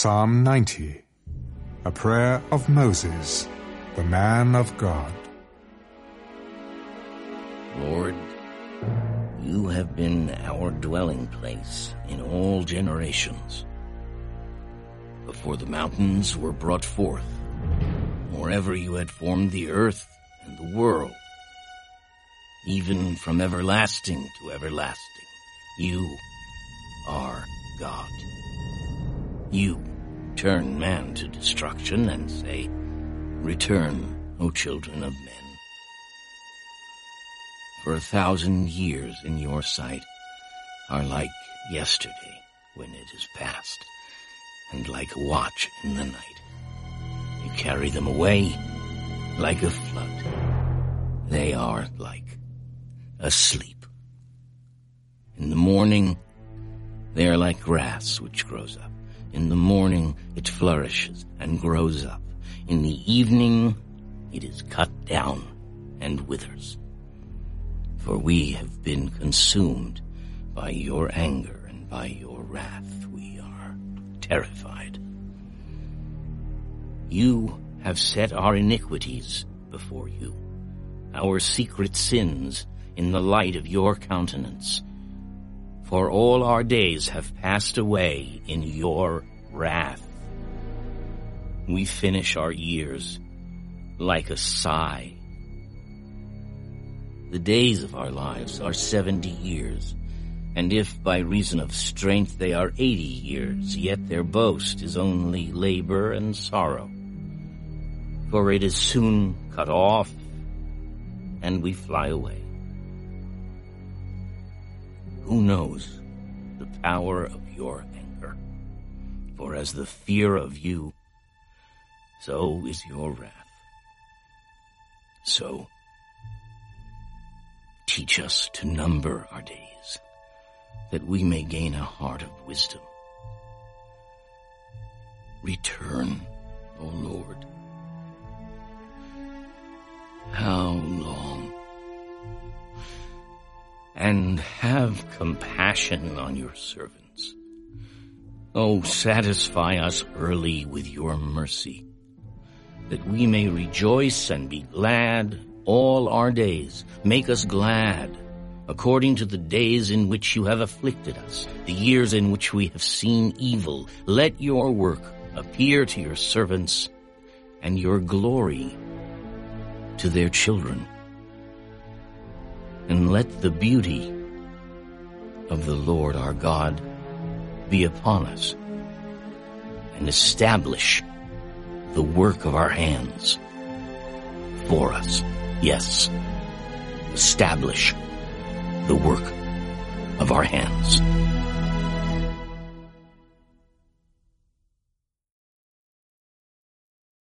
Psalm 90, a prayer of Moses, the man of God. Lord, you have been our dwelling place in all generations. Before the mountains were brought forth, or ever you had formed the earth and the world, even from everlasting to everlasting, you are God. You turn man to destruction and say, Return, O children of men. For a thousand years in your sight are like yesterday when it is past, and like a watch in the night. You carry them away like a flood. They are like asleep. In the morning, they are like grass which grows up. In the morning it flourishes and grows up. In the evening it is cut down and withers. For we have been consumed by your anger and by your wrath. We are terrified. You have set our iniquities before you, our secret sins in the light of your countenance for all our days have passed away in your wrath. We finish our years like a sigh. The days of our lives are seventy years, and if by reason of strength they are eighty years, yet their boast is only labor and sorrow. For it is soon cut off, and we fly away. Who knows the power of your anger? For as the fear of you, so is your wrath. So, teach us to number our days, that we may gain a heart of wisdom. Return, O Lord. And have compassion on your servants. Oh, satisfy us early with your mercy, that we may rejoice and be glad all our days. Make us glad, according to the days in which you have afflicted us, the years in which we have seen evil. Let your work appear to your servants, and your glory to their children and let the beauty of the Lord our God be upon us and establish the work of our hands for us. Yes, establish the work of our hands.